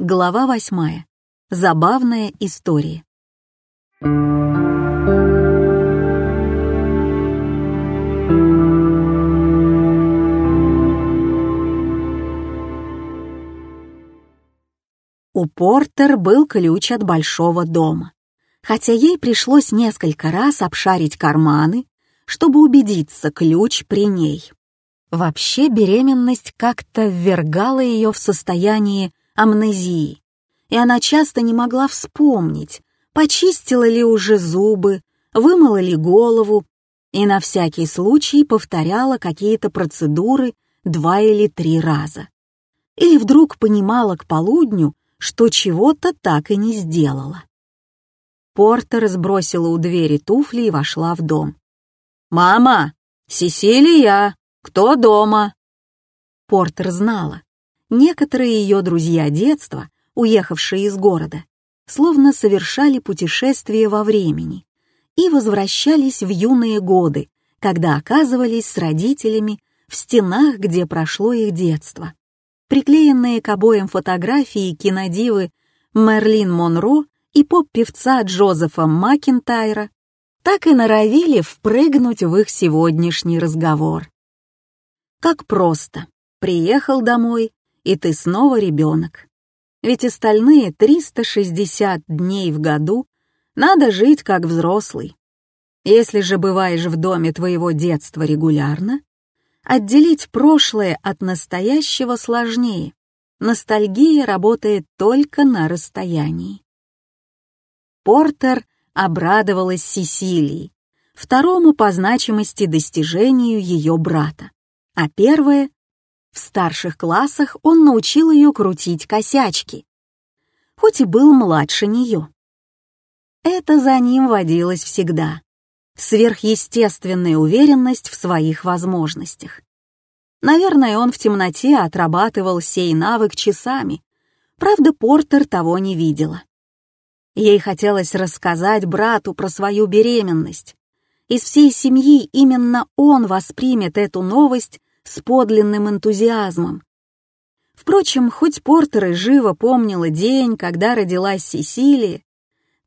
Глава восьмая. Забавная история. У Портер был ключ от большого дома, хотя ей пришлось несколько раз обшарить карманы, чтобы убедиться, ключ при ней. Вообще беременность как-то ввергала ее в состояние амнезии, и она часто не могла вспомнить, почистила ли уже зубы, вымыла ли голову, и на всякий случай повторяла какие-то процедуры два или три раза. Или вдруг понимала к полудню, что чего-то так и не сделала. Портер сбросила у двери туфли и вошла в дом. «Мама! Сесилия! Кто дома?» Портер знала. Некоторые ее друзья детства, уехавшие из города, словно совершали путешествие во времени и возвращались в юные годы, когда оказывались с родителями в стенах, где прошло их детство приклеенные к обоим фотографии кинодивы Мерлин Монро и поп-певца Джозефа Макинтайра, так и норовили впрыгнуть в их сегодняшний разговор. Как просто. Приехал домой, и ты снова ребенок. Ведь остальные 360 дней в году надо жить как взрослый. Если же бываешь в доме твоего детства регулярно, Отделить прошлое от настоящего сложнее. Ностальгия работает только на расстоянии. Портер обрадовалась Сесилии, второму по значимости достижению ее брата, а первое — в старших классах он научил ее крутить косячки, хоть и был младше нее. Это за ним водилось всегда сверхъестественная уверенность в своих возможностях. Наверное, он в темноте отрабатывал сей навык часами, правда, Портер того не видела. Ей хотелось рассказать брату про свою беременность. Из всей семьи именно он воспримет эту новость с подлинным энтузиазмом. Впрочем, хоть Портер и живо помнила день, когда родилась Сесилия,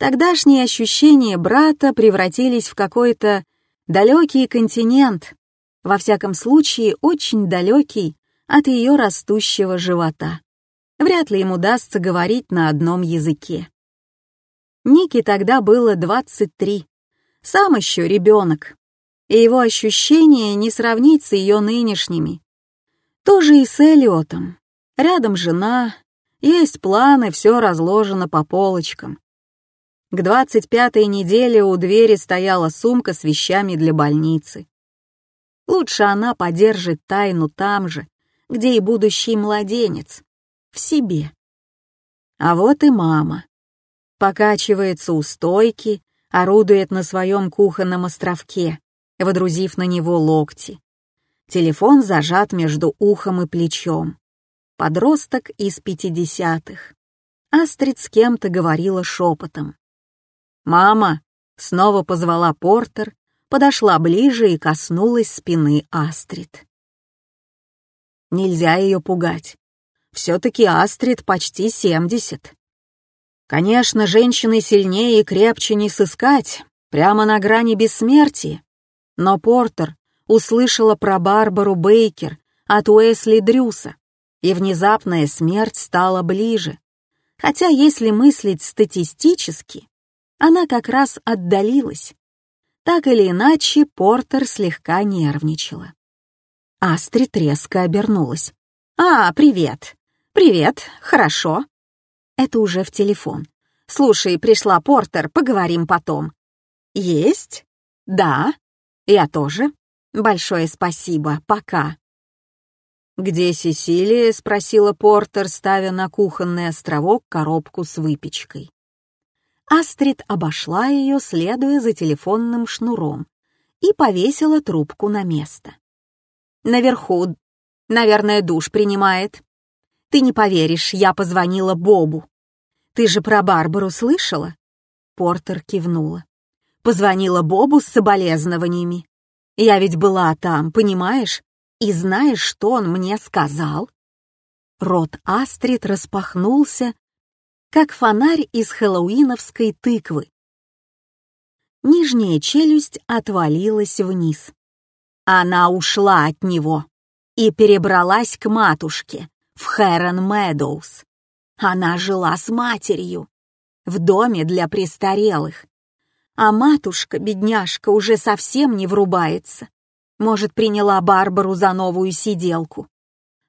Тогдашние ощущения брата превратились в какой-то далекий континент, во всяком случае очень далекий от ее растущего живота. Вряд ли им удастся говорить на одном языке. Нике тогда было 23, сам еще ребенок, и его ощущения не сравнить с ее нынешними. Тоже и с Элиотом. Рядом жена, есть планы, все разложено по полочкам. К двадцать пятой неделе у двери стояла сумка с вещами для больницы. Лучше она подержит тайну там же, где и будущий младенец, в себе. А вот и мама. Покачивается у стойки, орудует на своем кухонном островке, водрузив на него локти. Телефон зажат между ухом и плечом. Подросток из пятидесятых. Астрид с кем-то говорила шепотом. «Мама!» — снова позвала Портер, подошла ближе и коснулась спины Астрид. Нельзя ее пугать. Все-таки Астрид почти семьдесят. Конечно, женщины сильнее и крепче не сыскать, прямо на грани бессмертия. Но Портер услышала про Барбару Бейкер от Уэсли Дрюса, и внезапная смерть стала ближе. Хотя, если мыслить статистически, она как раз отдалилась. Так или иначе, Портер слегка нервничала. Астрид резко обернулась. «А, привет! Привет, хорошо!» Это уже в телефон. «Слушай, пришла Портер, поговорим потом». «Есть? Да. Я тоже. Большое спасибо, пока». «Где Сесилия?» — спросила Портер, ставя на кухонный островок коробку с выпечкой. Астрид обошла ее, следуя за телефонным шнуром, и повесила трубку на место. «Наверху, наверное, душ принимает. Ты не поверишь, я позвонила Бобу. Ты же про Барбару слышала?» Портер кивнула. «Позвонила Бобу с соболезнованиями. Я ведь была там, понимаешь? И знаешь, что он мне сказал?» Рот Астрид распахнулся, как фонарь из хэллоуиновской тыквы. Нижняя челюсть отвалилась вниз. Она ушла от него и перебралась к матушке в Хэрон Мэдоуз. Она жила с матерью в доме для престарелых. А матушка, бедняжка, уже совсем не врубается. Может, приняла Барбару за новую сиделку.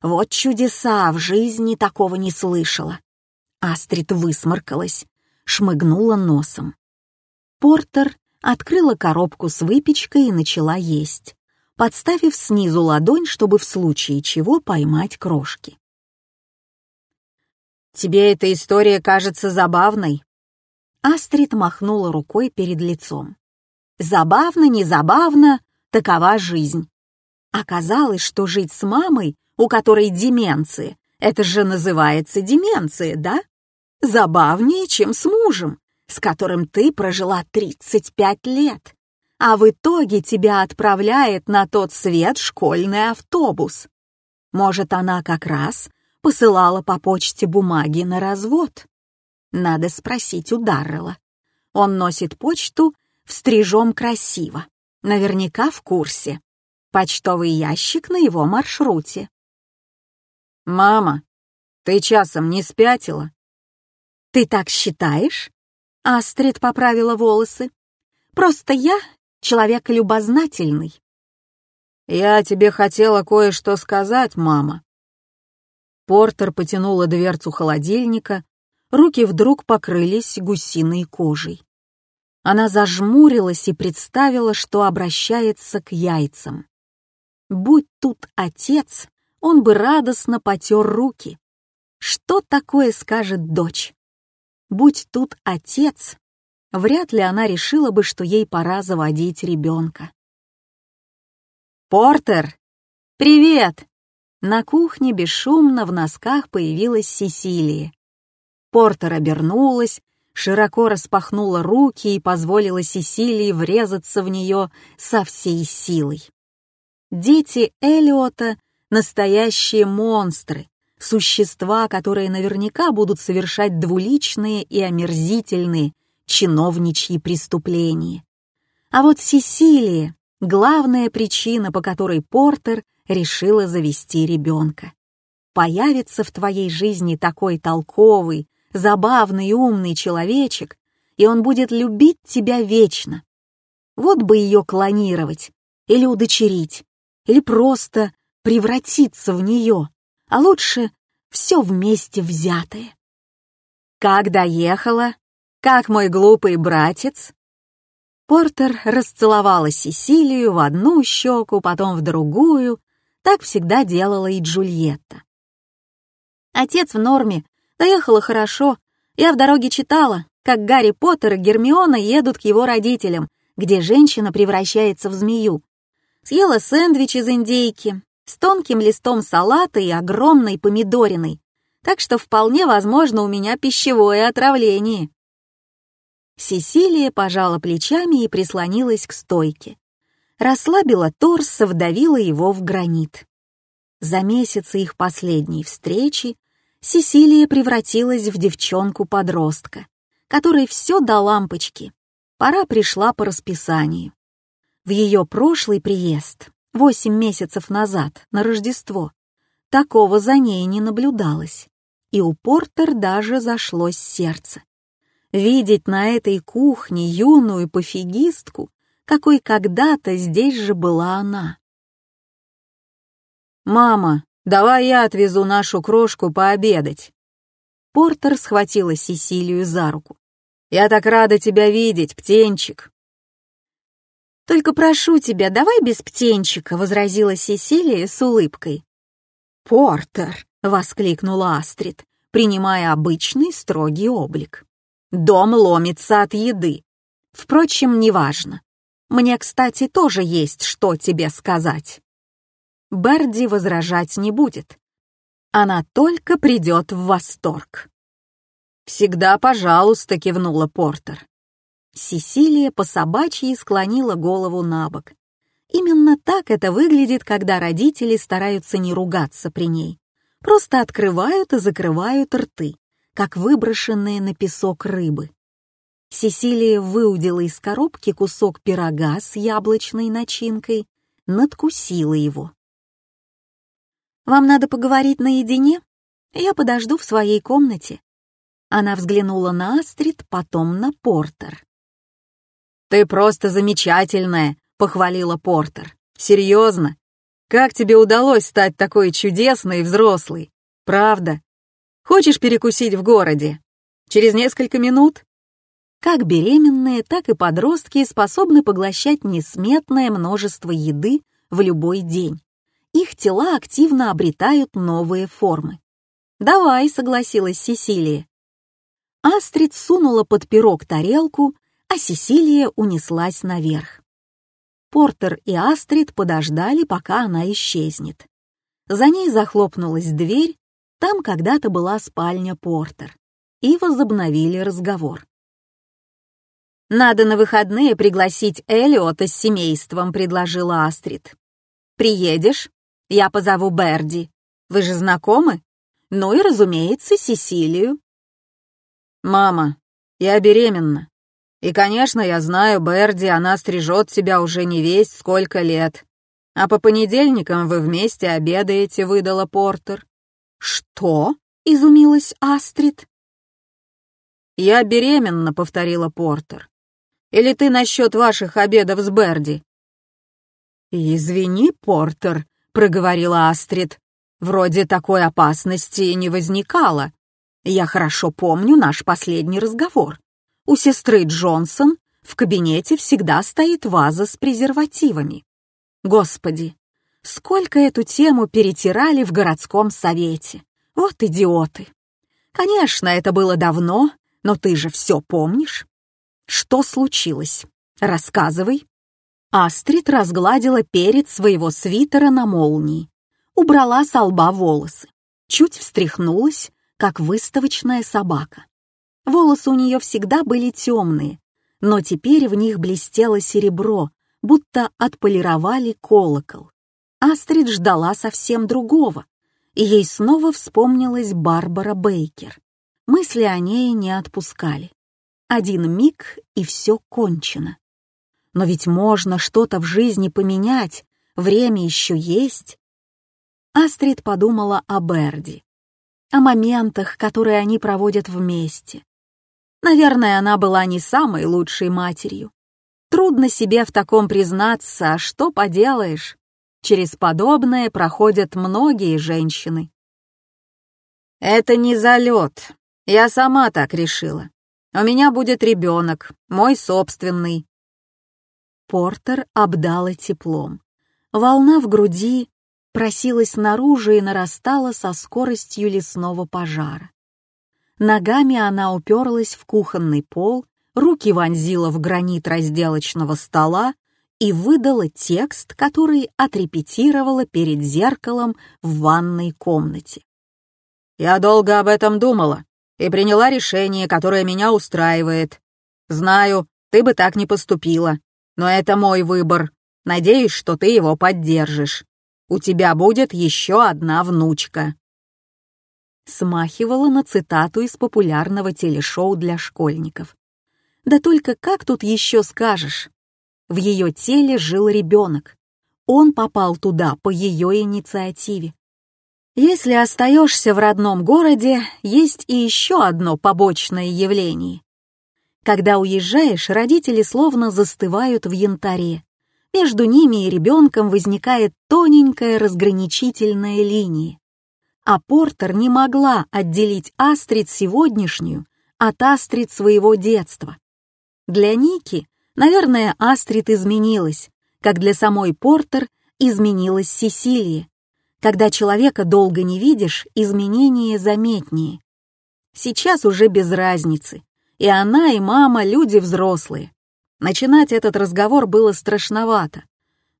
Вот чудеса, в жизни такого не слышала. Астрид высморкалась, шмыгнула носом. Портер открыла коробку с выпечкой и начала есть, подставив снизу ладонь, чтобы в случае чего поймать крошки. «Тебе эта история кажется забавной?» Астрид махнула рукой перед лицом. «Забавно, не забавно, такова жизнь. Оказалось, что жить с мамой, у которой деменция, это же называется деменция, да? Забавнее, чем с мужем, с которым ты прожила 35 лет, а в итоге тебя отправляет на тот свет школьный автобус. Может, она как раз посылала по почте бумаги на развод? Надо спросить у Даррела. Он носит почту в стрижом красиво, наверняка в курсе. Почтовый ящик на его маршруте. «Мама, ты часом не спятила?» «Ты так считаешь?» Астрид поправила волосы. «Просто я человек любознательный». «Я тебе хотела кое-что сказать, мама». Портер потянула дверцу холодильника, руки вдруг покрылись гусиной кожей. Она зажмурилась и представила, что обращается к яйцам. Будь тут отец, он бы радостно потер руки. Что такое скажет дочь? Будь тут отец, вряд ли она решила бы, что ей пора заводить ребенка. «Портер! Привет!» На кухне бесшумно в носках появилась Сесилия. Портер обернулась, широко распахнула руки и позволила Сесилии врезаться в нее со всей силой. Дети Элиота — настоящие монстры, существа, которые наверняка будут совершать двуличные и омерзительные чиновничьи преступления. А вот Сесилия — главная причина, по которой Портер решила завести ребенка. Появится в твоей жизни такой толковый, забавный и умный человечек, и он будет любить тебя вечно. Вот бы ее клонировать, или удочерить, или просто превратиться в нее, а лучше все вместе взятое. Как доехала? Как мой глупый братец? Портер расцеловала Сесилию в одну щеку, потом в другую. Так всегда делала и Джульетта. Отец в норме, доехала хорошо. Я в дороге читала, как Гарри Поттер и Гермиона едут к его родителям, где женщина превращается в змею. Съела сэндвич из индейки, с тонким листом салата и огромной помидориной, так что вполне возможно у меня пищевое отравление. Сесилия пожала плечами и прислонилась к стойке. Расслабила торс, вдавила его в гранит. За месяцы их последней встречи Сесилия превратилась в девчонку-подростка, которой все до лампочки. Пора пришла по расписанию. В ее прошлый приезд, восемь месяцев назад, на Рождество, такого за ней не наблюдалось, и у Портер даже зашлось сердце. Видеть на этой кухне юную пофигистку, какой когда-то здесь же была она. «Мама, давай я отвезу нашу крошку пообедать». Портер схватила Сесилию за руку. «Я так рада тебя видеть, птенчик!» «Только прошу тебя, давай без птенчика», — возразила Сесилия с улыбкой. «Портер!» — воскликнула Астрид, принимая обычный строгий облик. «Дом ломится от еды. Впрочем, неважно. Мне, кстати, тоже есть что тебе сказать». Берди возражать не будет. Она только придет в восторг. «Всегда пожалуйста», — кивнула Портер. Сесилия по собачьи склонила голову на бок. Именно так это выглядит, когда родители стараются не ругаться при ней. Просто открывают и закрывают рты, как выброшенные на песок рыбы. Сесилия выудила из коробки кусок пирога с яблочной начинкой, надкусила его. «Вам надо поговорить наедине? Я подожду в своей комнате». Она взглянула на Астрид, потом на Портер. «Ты просто замечательная», — похвалила Портер. «Серьезно? Как тебе удалось стать такой чудесной и взрослой? Правда? Хочешь перекусить в городе? Через несколько минут?» Как беременные, так и подростки способны поглощать несметное множество еды в любой день. Их тела активно обретают новые формы. «Давай», — согласилась Сесилия. Астрид сунула под пирог тарелку а Сесилия унеслась наверх. Портер и Астрид подождали, пока она исчезнет. За ней захлопнулась дверь, там когда-то была спальня Портер, и возобновили разговор. «Надо на выходные пригласить Элиота с семейством», — предложила Астрид. «Приедешь? Я позову Берди. Вы же знакомы? Ну и, разумеется, Сесилию». «Мама, я беременна. И, конечно, я знаю, Берди, она стрижет себя уже не весь сколько лет. А по понедельникам вы вместе обедаете, выдала Портер. Что? Изумилась Астрид. Я беременна, повторила Портер. Или ты насчет ваших обедов с Берди? Извини, Портер, проговорила Астрид. Вроде такой опасности не возникало. Я хорошо помню наш последний разговор. У сестры Джонсон в кабинете всегда стоит ваза с презервативами. Господи, сколько эту тему перетирали в городском совете. Вот идиоты. Конечно, это было давно, но ты же все помнишь. Что случилось? Рассказывай. Астрид разгладила перед своего свитера на молнии, убрала с лба волосы, чуть встряхнулась, как выставочная собака. Волосы у нее всегда были темные, но теперь в них блестело серебро, будто отполировали колокол. Астрид ждала совсем другого, и ей снова вспомнилась Барбара Бейкер. Мысли о ней не отпускали. Один миг, и все кончено. Но ведь можно что-то в жизни поменять, время еще есть. Астрид подумала о Берди, о моментах, которые они проводят вместе, Наверное, она была не самой лучшей матерью. Трудно себе в таком признаться, а что поделаешь. Через подобное проходят многие женщины. «Это не залет. Я сама так решила. У меня будет ребенок, мой собственный». Портер обдала теплом. Волна в груди просилась наружу и нарастала со скоростью лесного пожара. Ногами она уперлась в кухонный пол, руки вонзила в гранит разделочного стола и выдала текст, который отрепетировала перед зеркалом в ванной комнате. «Я долго об этом думала и приняла решение, которое меня устраивает. Знаю, ты бы так не поступила, но это мой выбор. Надеюсь, что ты его поддержишь. У тебя будет еще одна внучка» смахивала на цитату из популярного телешоу для школьников. Да только как тут еще скажешь? В ее теле жил ребенок. Он попал туда по ее инициативе. Если остаешься в родном городе, есть и еще одно побочное явление. Когда уезжаешь, родители словно застывают в янтаре. Между ними и ребенком возникает тоненькая разграничительная линия а Портер не могла отделить Астрид сегодняшнюю от Астрид своего детства. Для Ники, наверное, Астрид изменилась, как для самой Портер изменилась Сесилия. Когда человека долго не видишь, изменения заметнее. Сейчас уже без разницы, и она, и мама — люди взрослые. Начинать этот разговор было страшновато.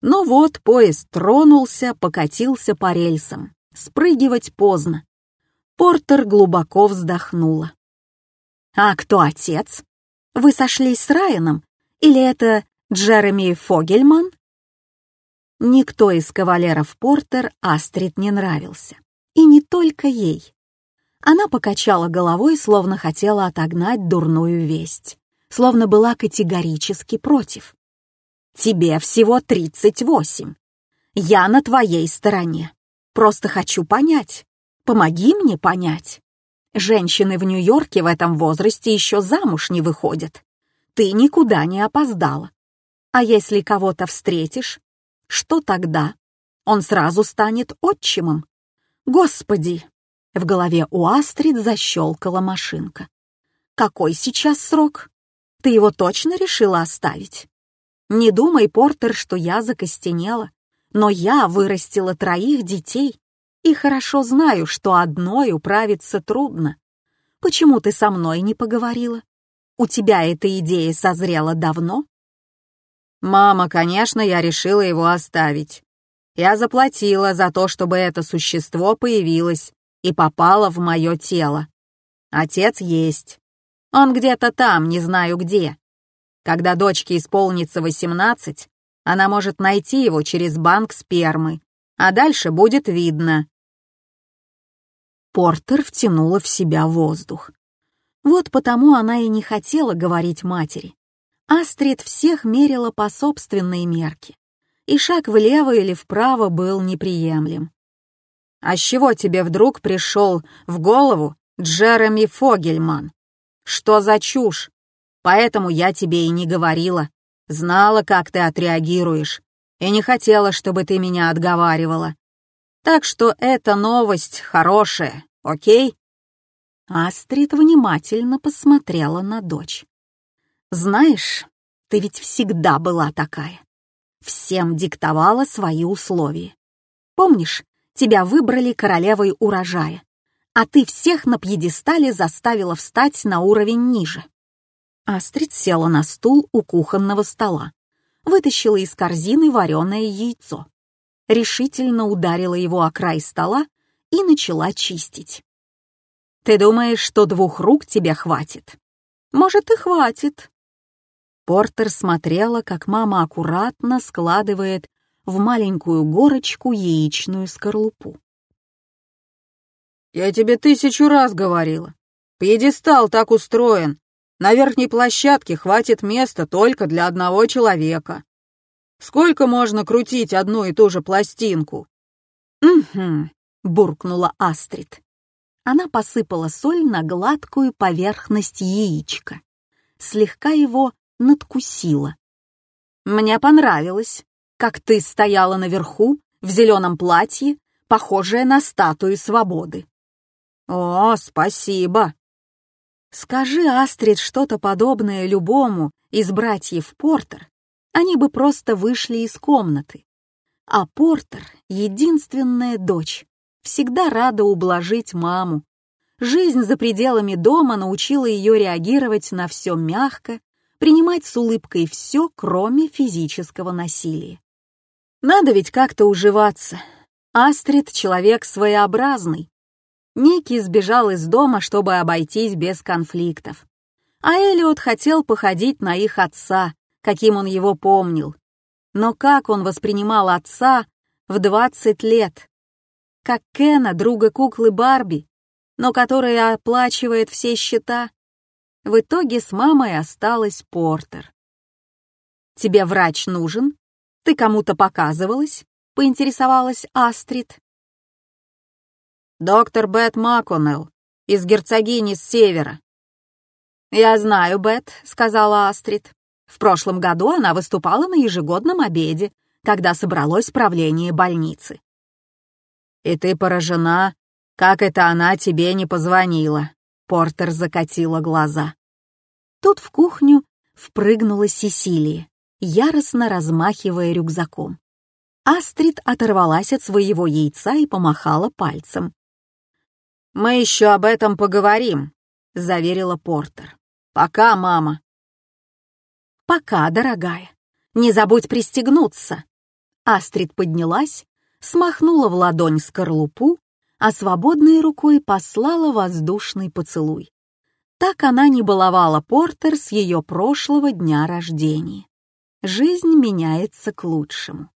Но вот поезд тронулся, покатился по рельсам. Спрыгивать поздно. Портер глубоко вздохнула. «А кто отец? Вы сошлись с Райаном? Или это Джереми Фогельман?» Никто из кавалеров Портер Астрид не нравился. И не только ей. Она покачала головой, словно хотела отогнать дурную весть, словно была категорически против. «Тебе всего тридцать восемь. Я на твоей стороне. Просто хочу понять. Помоги мне понять. Женщины в Нью-Йорке в этом возрасте еще замуж не выходят. Ты никуда не опоздала. А если кого-то встретишь, что тогда? Он сразу станет отчимом. Господи, в голове у Астрид защелкала машинка. «Какой сейчас срок? Ты его точно решила оставить? Не думай, Портер, что я закостенела, но я вырастила троих детей и хорошо знаю, что одной управиться трудно. Почему ты со мной не поговорила? У тебя эта идея созрела давно?» «Мама, конечно, я решила его оставить. Я заплатила за то, чтобы это существо появилось, и попала в мое тело. Отец есть. Он где-то там, не знаю где. Когда дочке исполнится 18, она может найти его через банк спермы, а дальше будет видно. Портер втянула в себя воздух. Вот потому она и не хотела говорить матери. Астрид всех мерила по собственной мерке, и шаг влево или вправо был неприемлем. А с чего тебе вдруг пришел в голову Джереми Фогельман? Что за чушь? Поэтому я тебе и не говорила. Знала, как ты отреагируешь, и не хотела, чтобы ты меня отговаривала. Так что эта новость хорошая, окей?» Астрид внимательно посмотрела на дочь. «Знаешь, ты ведь всегда была такая. Всем диктовала свои условия. Помнишь, Тебя выбрали королевой урожая, а ты всех на пьедестале заставила встать на уровень ниже. Астрид села на стул у кухонного стола, вытащила из корзины вареное яйцо, решительно ударила его о край стола и начала чистить. «Ты думаешь, что двух рук тебе хватит?» «Может, и хватит». Портер смотрела, как мама аккуратно складывает в маленькую горочку яичную скорлупу. «Я тебе тысячу раз говорила. Пьедестал так устроен. На верхней площадке хватит места только для одного человека. Сколько можно крутить одну и ту же пластинку?» «Угу», — буркнула Астрид. Она посыпала соль на гладкую поверхность яичка, слегка его надкусила. «Мне понравилось как ты стояла наверху в зеленом платье, похожее на статую свободы. О, спасибо. Скажи, Астрид, что-то подобное любому из братьев Портер, они бы просто вышли из комнаты. А Портер — единственная дочь, всегда рада ублажить маму. Жизнь за пределами дома научила ее реагировать на все мягко, принимать с улыбкой все, кроме физического насилия. Надо ведь как-то уживаться. Астрид — человек своеобразный. Ники сбежал из дома, чтобы обойтись без конфликтов. А Элиот хотел походить на их отца, каким он его помнил. Но как он воспринимал отца в 20 лет? Как Кена, друга куклы Барби, но которая оплачивает все счета. В итоге с мамой осталась Портер. «Тебе врач нужен?» «Ты кому-то показывалась?» — поинтересовалась Астрид. «Доктор Бет Маконелл из герцогини с севера». «Я знаю, Бет», — сказала Астрид. «В прошлом году она выступала на ежегодном обеде, когда собралось правление больницы». «И ты поражена, как это она тебе не позвонила?» Портер закатила глаза. Тут в кухню впрыгнула Сесилия яростно размахивая рюкзаком. Астрид оторвалась от своего яйца и помахала пальцем. «Мы еще об этом поговорим», — заверила Портер. «Пока, мама». «Пока, дорогая. Не забудь пристегнуться». Астрид поднялась, смахнула в ладонь скорлупу, а свободной рукой послала воздушный поцелуй. Так она не баловала Портер с ее прошлого дня рождения жизнь меняется к лучшему.